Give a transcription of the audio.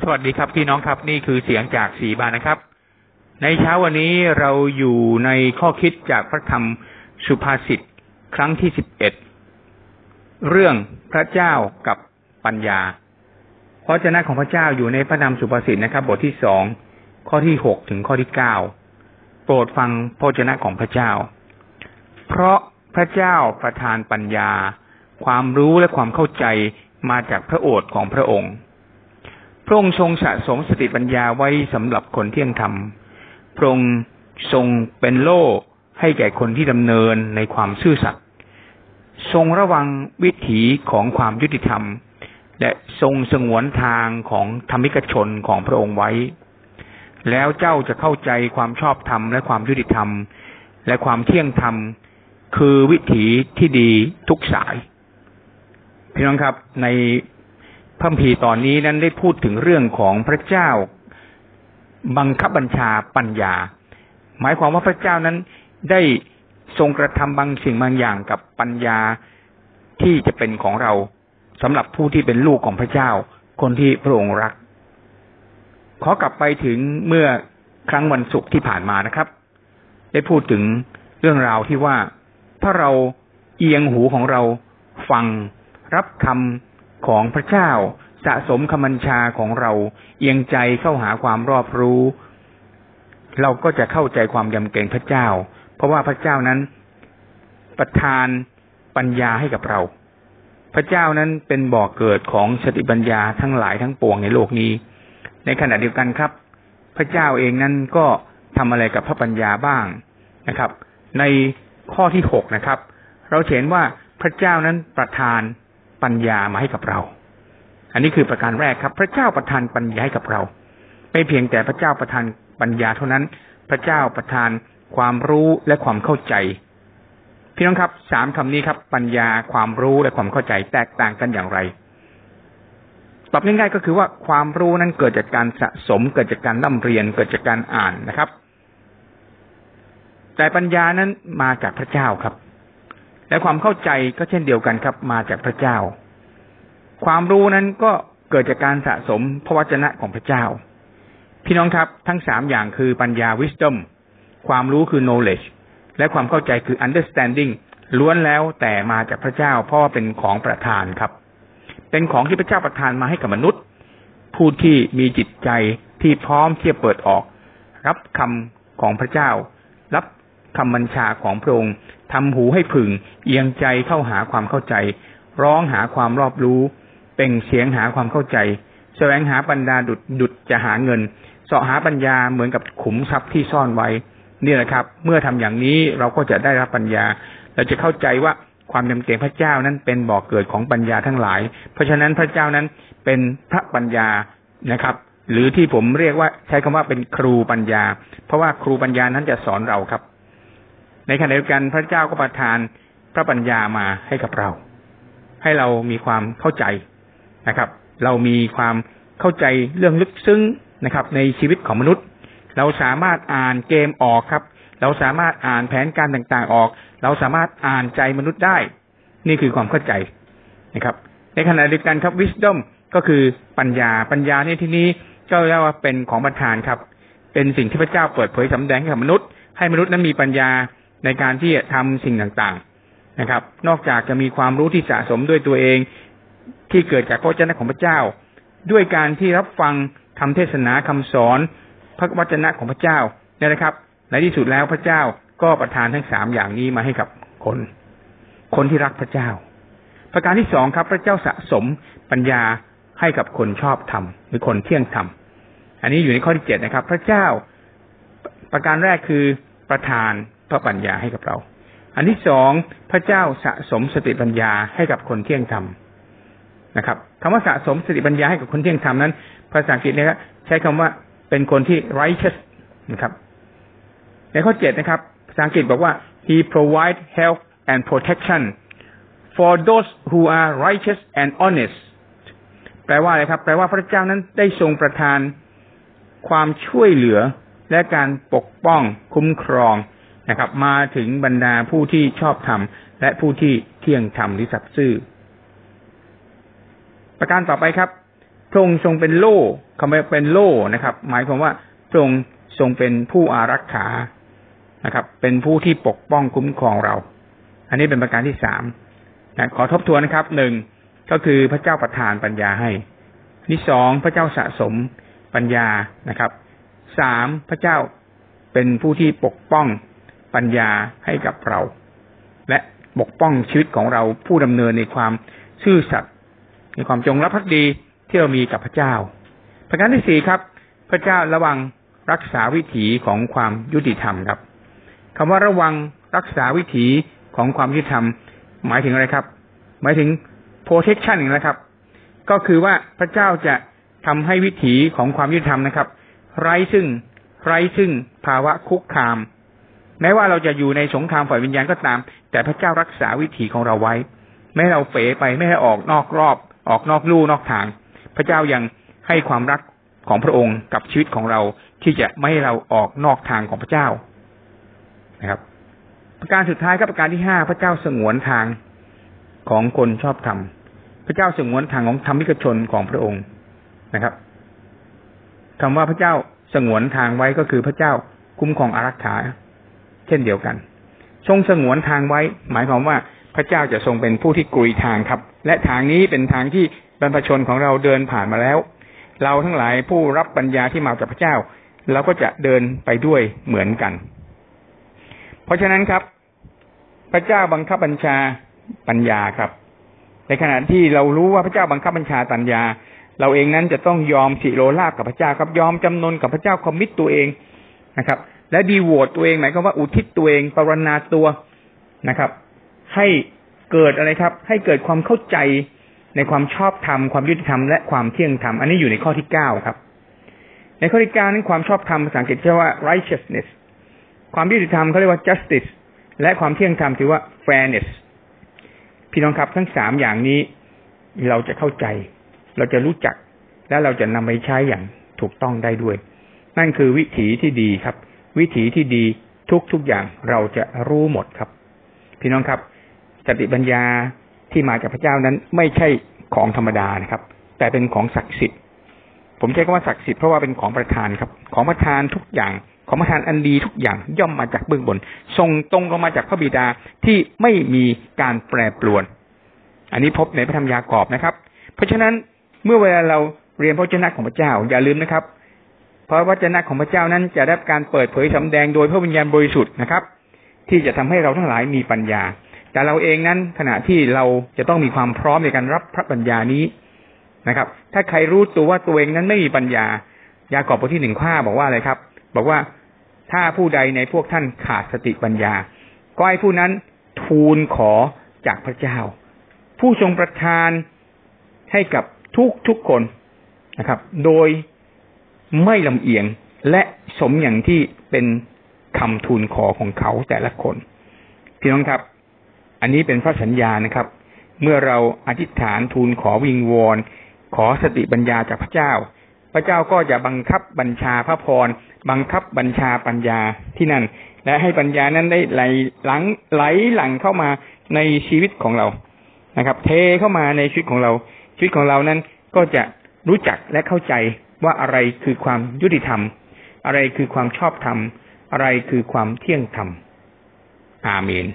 สวัสดีครับพี่น้องครับนี่คือเสียงจากสีบานนะครับ ในเช้าวันนี้เราอยู่ในข้อคิดจากพระธรรมสุภาษิตครั้งที่สิบเอ็ดเรื่องพระเจ้ากับปัญญา เพราะเจ้าของพระเจ้าอยู่ในพระธรรมสุภาษิตนะครับ บทที่สองข้อที่หกถึงข้อที่เก้าโปรดฟังพระเจ้าของพระเจ้า เพราะพระเจ้าประทานปัญญา ความรู้และความเข้าใจมาจากพระโอษฐ์ของพระองค์ พระองค์ทรงสะสมสติปัญญาไว้สำหรับคนเที่ยงธรรม พระองค์ทรงเป็นโล่ให้แก่คนที่ดำเนินในความซื่อสัตย์ ทรงระวังวิถีของความยุติธรรม และทรงสงวนทางของธรรมิกชนของพระองค์ไว้ แล้วเจ้าจะเข้าใจความชอบธรรมและความยุติธรรม และความเที่ยงธรรม คือวิถีที่ดีทุกสาย พี่น้องครับใน พระพีตอนนี้นั้นได้พูดถึงเรื่องของพระเจ้า บังคับบัญชาปัญญา หมายความว่าพระเจ้านั้นได้ทรงกระทำบางสิ่งบางอย่างกับปัญญาที่จะเป็นของเราสำหรับผู้ที่เป็นลูกของพระเจ้า คนที่พระองค์รัก ขอกลับไปถึงเมื่อครั้งวันศุกร์ที่ผ่านมานะครับ ได้พูดถึงเรื่องราวที่ว่าถ้าเราเอียงหูของเราฟังรับคำ ของพระเจ้า สะสมคำบัญชาของเรา เอียงใจเข้าหาความรอบรู้ เราก็จะเข้าใจความยำเกรงพระเจ้า เพราะว่าพระเจ้านั้น ประทานปัญญาให้กับเรา พระเจ้านั้นเป็นบ่อกเกิดของสติปัญญาทั้งหลายทั้งปวงในโลกนี้ ในขณะเดียวกันครับ พระเจ้าเองนั้นก็ทำอะไรกับพระปัญญาบ้างนะครับ ในข้อที่หกนะครับ เราเห็นว่าพระเจ้านั้นประทาน ปัญญามาให้กับเรา อันนี้คือประการแรกครับ พระเจ้าประทานปัญญาให้กับเรา ไม่เพียงแต่พระเจ้าประทานปัญญาเท่านั้น พระเจ้าประทานความรู้และความเข้าใจ พี่น้องครับสามคำนี้ครับ ปัญญาความรู้และความเข้าใจแตกต่างกันอย่างไรตอบง่ายๆก็คือว่าความรู้นั้นเกิดจากการสะสม เกิดจากการร่ำเรียน เกิดจากการอ่านนะครับ แต่ปัญญานั้นมาจากพระเจ้าครับ และความเข้าใจก็เช่นเดียวกันครับ มาจากพระเจ้า ความรู้นั้นก็เกิดจากการสะสมพระวจนะของพระเจ้า พี่น้องครับทั้งสามอย่างคือปัญญา wisdom ความรู้คือ knowledge และความเข้าใจคือ understanding ล้วนแล้วแต่มาจากพระเจ้า เพราะว่าเป็นของประทานครับ เป็นของที่พระเจ้าประทานมาให้กับมนุษย์ ผู้ที่มีจิตใจที่พร้อมที่จะเปิดออก รับคำของพระเจ้า รับคำบัญชาของพระองค์ทำหูให้ผึ่ง เอียงใจเข้าหาความเข้าใจ ร้องหาความรอบรู้ เป่งเสียงหาความเข้าใจ แสวงหาปัญญาดุดดุดจะหาเงินเสาะหาปัญญาเหมือนกับขุมทรัพย์ที่ซ่อนไว้นี่แหละครับ เมื่อทำอย่างนี้เราก็จะได้รับปัญญา เราจะเข้าใจว่าความยำเกรงพระเจ้านั้นเป็นบ่อกเกิดของปัญญาทั้งหลาย เพราะฉะนั้นพระเจ้านั้นเป็นพระปัญญานะครับ หรือที่ผมเรียกว่าใช้คำว่าเป็นครูปัญญา เพราะว่าครูปัญญานั้นจะสอนเราครับ ในขณะเดียวกันพระเจ้าก็ประทานพระปัญญามาให้กับเรา ให้เรามีความเข้าใจ นะครับ เรามีความเข้าใจเรื่องลึกซึ้งนะครับ ในชีวิตของมนุษย์ เราสามารถอ่านเกมออกครับ เราสามารถอ่านแผนการต่างๆออก เราสามารถอ่านใจมนุษย์ได้ นี่คือความเข้าใจนะครับ ในขณะเดียวกันครับ wisdom ก็คือปัญญาปัญญาในที่นี้ก็เรียกว่าเป็นของประทานครับ เป็นสิ่งที่พระเจ้าเปิดเผยสำแดงให้กับมนุษย์ ให้มนุษย์นั้นมีปัญญาในการที่จะทำสิ่งต่างๆนะครับ นอกจากจะมีความรู้ที่สะสมด้วยตัวเอง ที่เกิดจากพระวจนะของพระเจ้า ด้วยการที่รับฟังคำเทศนาคำสอนพระวจนะของพระเจ้าเนี่ยนะครับ ในที่สุดแล้วพระเจ้าก็ประทานทั้งสามอย่างนี้มาให้กับคน คนที่รักพระเจ้า ประการที่สองครับ พระเจ้าสะสมปัญญาให้กับคนชอบธรรมหรือคนเที่ยงธรรมอันนี้อยู่ในข้อที่เจ็ดนะครับ พระเจ้าประการแรกคือประทานพระปัญญาให้กับเรา อันที่สองพระเจ้าสะสมสติปัญญาให้กับคนเที่ยงธรรม นะครับคำว่าสะสมสติปัญญาให้กับคนเที่ยงธรรมนั้น ภาษาอังกฤษนะครับใช้คำว่าเป็นคนที่ righteous นะครับ ในข้อเจ็ดนะครับ ภาษาอังกฤษบอกว่า he provide help and protection for those who are righteous and honest แปลว่าอะไรครับ แปลว่าพระเจ้านั้นได้ทรงประทานความช่วยเหลือและการปกป้องคุ้มครองนะครับ มาถึงบรรดาผู้ที่ชอบธรรมและผู้ที่เที่ยงธรรมหรือสัตย์ซื่อ ประการต่อไปครับ พระองค์ทรงเป็นโล่คำว่าเป็นโล่นะครับ หมายความว่าพระองค์ทรงเป็นผู้อารักขานะครับ เป็นผู้ที่ปกป้องคุ้มครองเรา อันนี้เป็นประการที่สามนะขอทบทวนนะครับหนึ่งก็คือพระเจ้าประทานปัญญาให้ที่สองพระเจ้าสะสมปัญญานะครับสามพระเจ้าเป็นผู้ที่ปกป้องปัญญาให้กับเรา และปกป้องชีวิตของเราผู้ดำเนินในความซื่อสัตย์ ในความจงรักภักดีที่เรามีกับพระเจ้า ประการที่สี่ครับ พระเจ้าระวังรักษาวิถีของความยุติธรรมครับคำว่าระวังรักษาวิถีของความยุติธรรม หมายถึงอะไรครับ หมายถึง protection นะครับ ก็คือว่าพระเจ้าจะทำให้วิถีของความยุติธรรมนะครับ ไร้ซึ่งไร้ซึ่งภาวะคุกคาม แม้ว่าเราจะอยู่ในสงครามฝ่ายวิญญาณก็ตาม แต่พระเจ้ารักษาวิถีของเราไว้ ไม่ให้เราเป๋ไปไม่ให้ออกนอกรอบ ออกนอกลู่นอกทาง พระเจ้ายังให้ความรักของพระองค์กับชีวิตของเราที่จะไม่ให้เราออกนอกทางของพระเจ้านะครับ ประการสุดท้ายครับประการที่ห้าพระเจ้าสงวนทางของคนชอบธรรม พระเจ้าสงวนทางของธรรมิกชนของพระองค์นะครับคำว่าพระเจ้าสงวนทางไว้ก็คือพระเจ้าคุ้มครองอารักขา เช่นเดียวกัน ทรงสงวนทางไว้ หมายความว่า พระเจ้าจะทรงเป็นผู้ที่กรุยทางครับ และทางนี้เป็นทางที่บรรพชนของเราเดินผ่านมาแล้ว เราทั้งหลายผู้รับปัญญาที่มาจากพระเจ้า เราก็จะเดินไปด้วยเหมือนกัน เพราะฉะนั้นครับ พระเจ้าบังคับบัญชาปัญญาครับ ในขณะที่เรารู้ว่าพระเจ้าบังคับบัญชาปัญญา เราเองนั้นจะต้องยอมสิโรลาบกับพระเจ้าครับ ยอมจำนนกับพระเจ้าคอมมิตตัวเองนะครับ และดีโวตตัวเองหมายความว่าอุทิศตัวเองปรนนาตัวนะครับ ให้เกิดอะไรครับ ให้เกิดความเข้าใจในความชอบธรรมความยุติธรรมและความเที่ยงธรรมอันนี้อยู่ในข้อที่เก้าครับ ในข้อที่เก้านั้นความชอบธรรมภาษาอังกฤษเรียกว่า righteousness ความยุติธรรมเขาเรียกว่า justice และความเที่ยงธรรมถือว่า fairness พี่น้องครับทั้งสามอย่างนี้เราจะเข้าใจ เราจะรู้จัก และเราจะนำไปใช้อย่างถูกต้องได้ด้วย นั่นคือวิถีที่ดีครับ วิถีที่ดีทุกทุกอย่างเราจะรู้หมดครับ พี่น้องครับ สติปัญญาที่มาจากพระเจ้านั้น ไม่ใช่ของธรรมดานะครับ แต่เป็นของศักดิ์สิทธิ์ ผมใช้คำว่าศักดิ์สิทธิ์เพราะว่าเป็นของประทานครับ ของประทานทุกอย่างของประทานอันดีทุกอย่างย่อมมาจากเบื้องบนส่งตรงลงมาจากพระบิดาที่ไม่มีการแปรปรวน อันนี้พบในพระธรรมยากอบนะครับ เพราะฉะนั้นเมื่อเวลาเราเรียนพระเจ้าของพระเจ้า อย่าลืมนะครับ เพราะวจนะของพระเจ้านั้นจะได้การเปิดเผยสำแดงโดยพระวิญญาณบริสุทธิ์นะครับ ที่จะทำให้เราทั้งหลายมีปัญญา แต่เราเองนั้นขณะที่เราจะต้องมีความพร้อมในการรับพระปัญญานี้นะครับ ถ้าใครรู้ตัวว่าตัวเองนั้นไม่มีปัญญา ยากอบบทที่หนึ่งข้าบอกว่าอะไรครับ บอกว่าถ้าผู้ใดในพวกท่านขาดสติปัญญา ก็ให้ผู้นั้นทูลขอจากพระเจ้า ผู้ทรงประทานให้กับทุกทุกคนนะครับ โดยไม่ลำเอียงและสมอย่างที่เป็นคำทูลขอของเขาแต่ละคน พี่น้องครับ อันนี้เป็นพระสัญญานะครับ เมื่อเราอธิษฐานทูลขอวิงวอนขอสติปัญญาจากพระเจ้า พระเจ้าก็จะบังคับบัญชาพระพร บังคับบัญชาปัญญาที่นั่น และให้ปัญญานั้นได้ไหลหลังไหลหลังเข้ามาในชีวิตของเรานะครับ เทเข้ามาในชีวิตของเรา ชีวิตของเรานั้นก็จะรู้จักและเข้าใจว่าอะไรคือความยุติธรรม อะไรคือความชอบธรรม อะไรคือความเที่ยงธรรม อาเมน